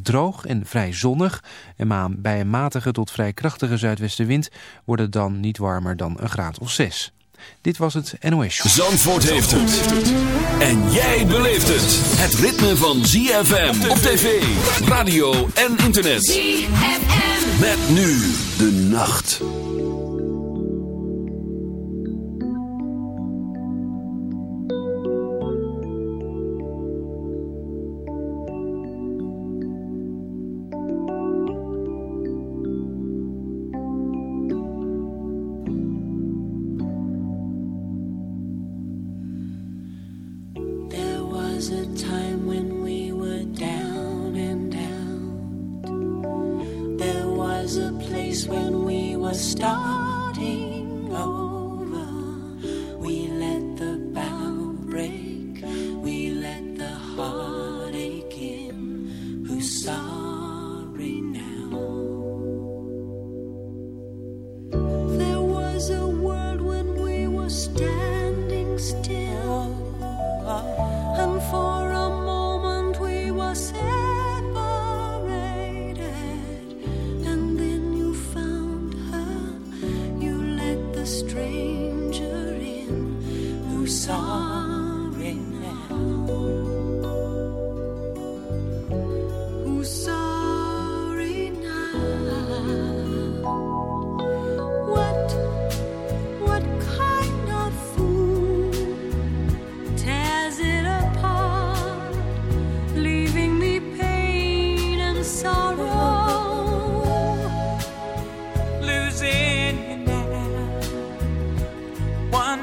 het droog en vrij zonnig. En bij een matige tot vrij krachtige zuidwestenwind wordt het dan niet warmer dan een graad of 6. Dit was het NOS Show. Zandvoort heeft het. En jij beleeft het. Het ritme van ZFM op tv, radio en internet. ZFM. Met nu de nacht.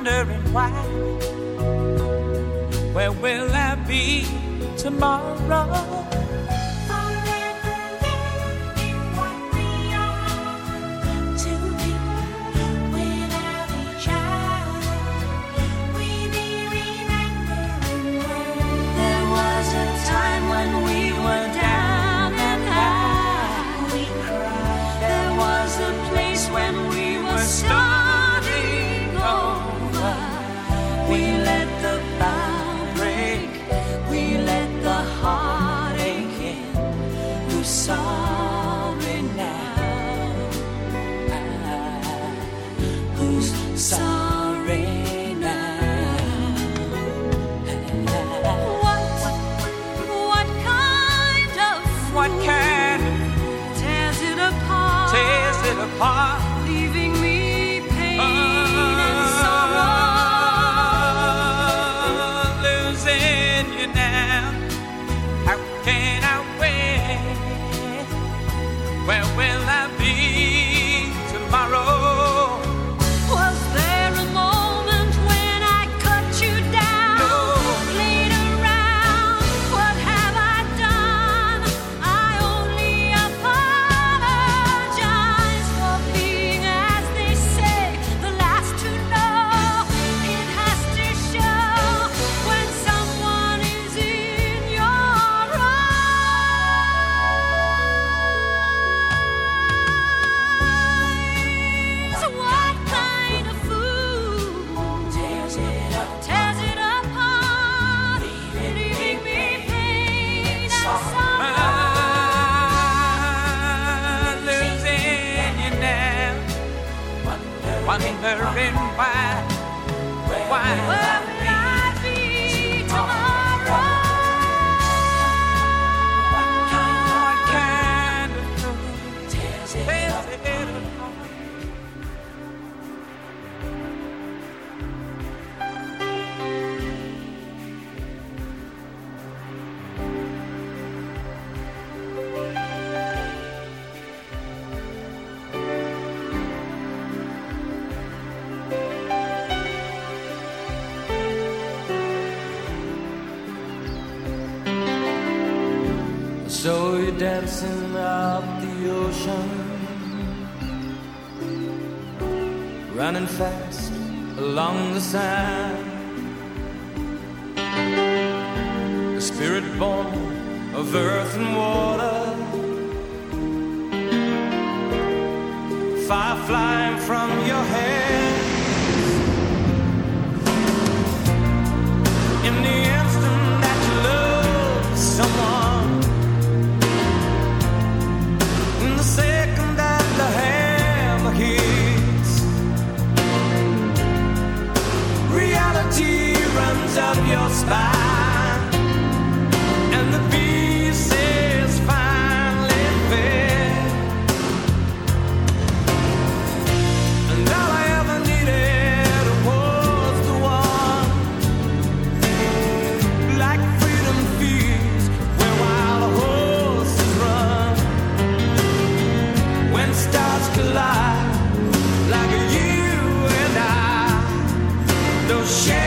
In the instant that you love someone share.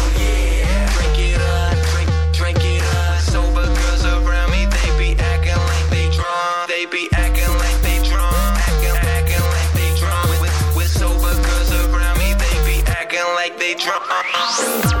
Popping bottles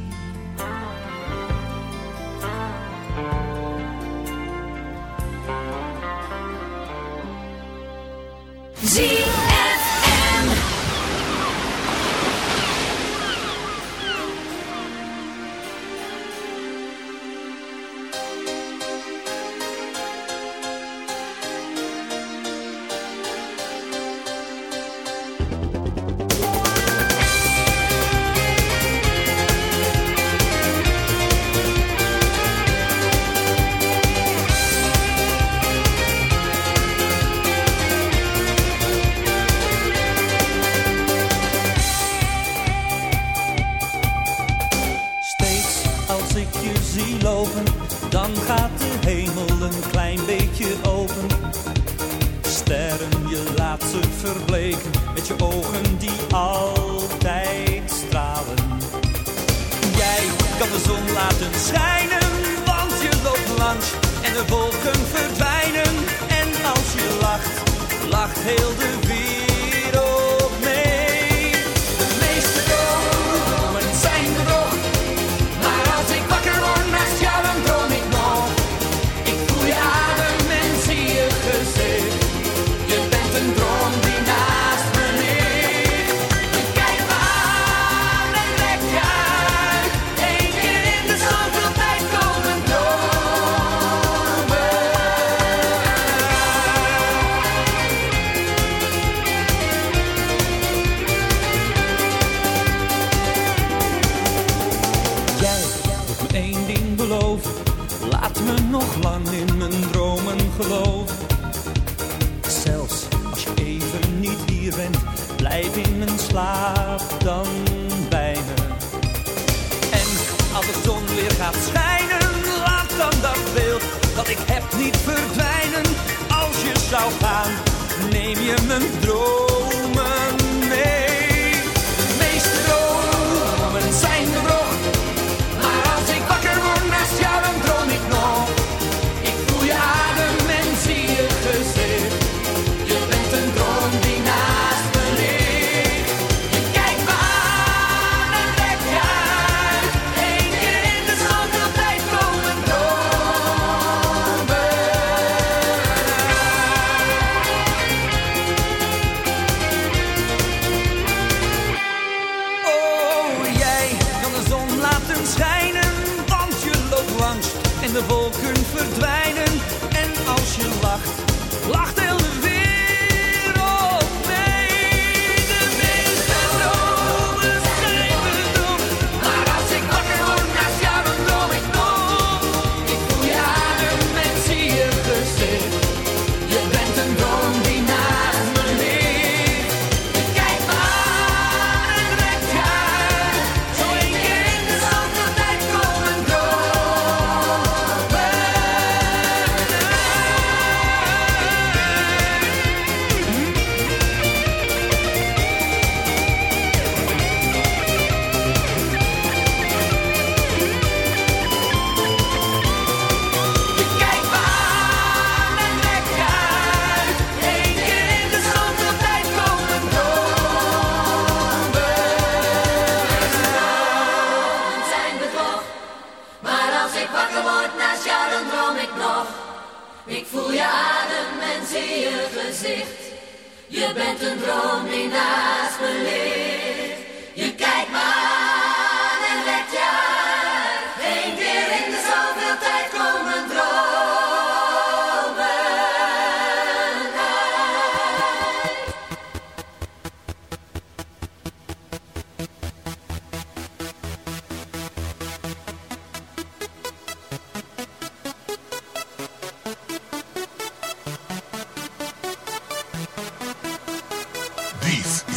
Zie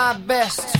my best.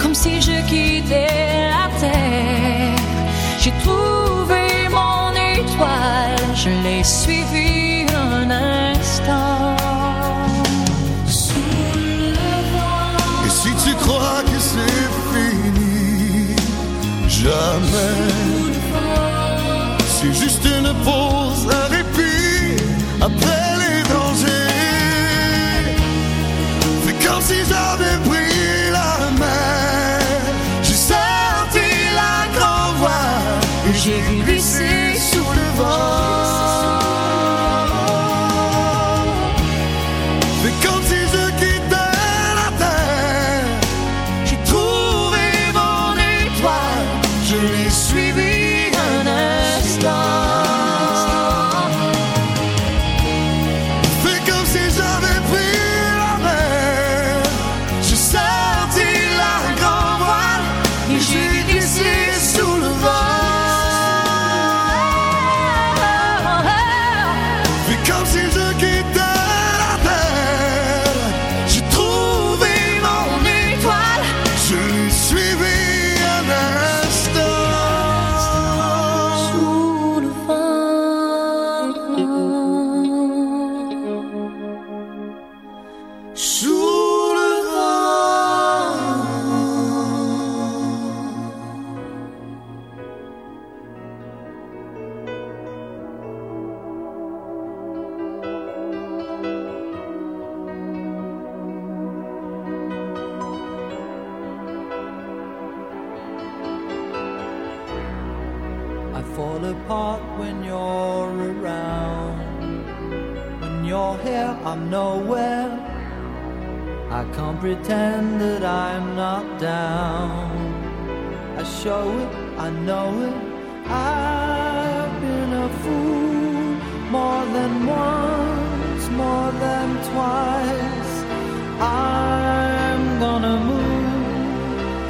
Comme si je quittais la terre. J'ai trouvé mon étoile, je l'ai suivi un instant. Et si tu crois que c'est fini, jamais. C'est juste une pause,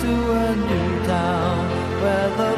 to a new town where the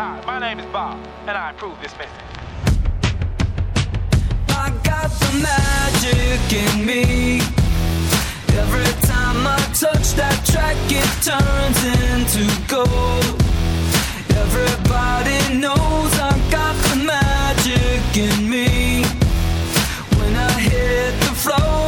Hi, my name is Bob, and I approve this message. I got the magic in me. Every time I touch that track, it turns into gold. Everybody knows I got the magic in me. When I hit the floor,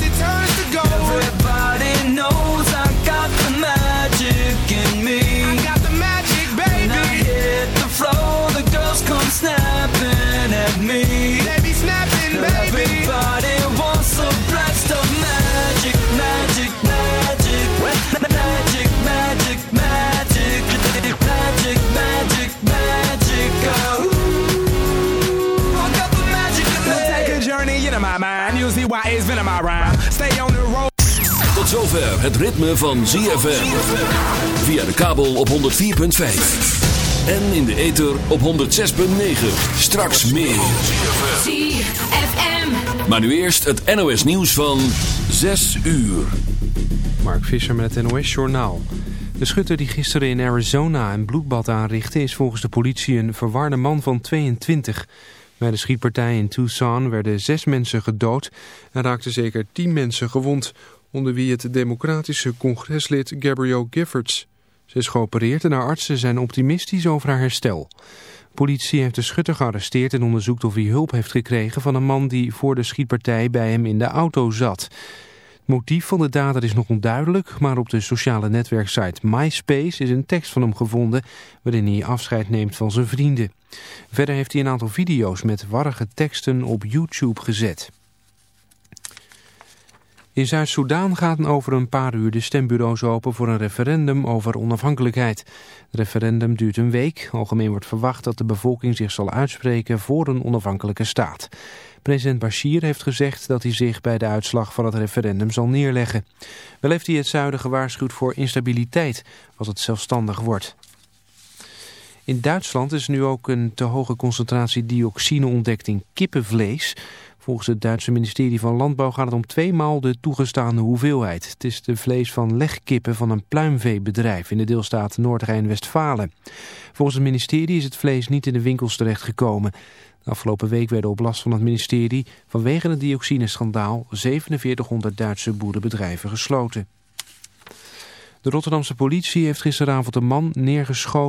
why it's been in my rhyme. Stay on the road. Tot zover het ritme van ZFM. Via de kabel op 104.5. En in de ether op 106.9. Straks meer. ZFM. Maar nu eerst het NOS nieuws van 6 uur. Mark Visser met het NOS Journaal. De schutter die gisteren in Arizona een bloedbad aanrichtte... is volgens de politie een verwarde man van 22. Bij de schietpartij in Tucson werden zes mensen gedood... en raakten zeker tien mensen gewond. onder wie het democratische congreslid Gabrielle Giffords. Ze is geopereerd en haar artsen zijn optimistisch over haar herstel. Politie heeft de schutter gearresteerd en onderzoekt of hij hulp heeft gekregen van een man die voor de schietpartij bij hem in de auto zat. Motief van de dader is nog onduidelijk, maar op de sociale netwerksite MySpace is een tekst van hem gevonden waarin hij afscheid neemt van zijn vrienden. Verder heeft hij een aantal video's met warrige teksten op YouTube gezet. In Zuid-Soedan gaan over een paar uur de stembureaus open voor een referendum over onafhankelijkheid. Het referendum duurt een week. Algemeen wordt verwacht dat de bevolking zich zal uitspreken voor een onafhankelijke staat. President Bashir heeft gezegd dat hij zich bij de uitslag van het referendum zal neerleggen. Wel heeft hij het zuiden gewaarschuwd voor instabiliteit als het zelfstandig wordt. In Duitsland is nu ook een te hoge concentratie dioxine ontdekt in kippenvlees. Volgens het Duitse ministerie van Landbouw gaat het om tweemaal de toegestane hoeveelheid. Het is de vlees van legkippen van een pluimveebedrijf in de deelstaat Noord-Rijn-Westfalen. Volgens het ministerie is het vlees niet in de winkels terechtgekomen. Afgelopen week werden op last van het ministerie vanwege het dioxineschandaal 4700 Duitse boerenbedrijven gesloten. De Rotterdamse politie heeft gisteravond een man neergeschoten.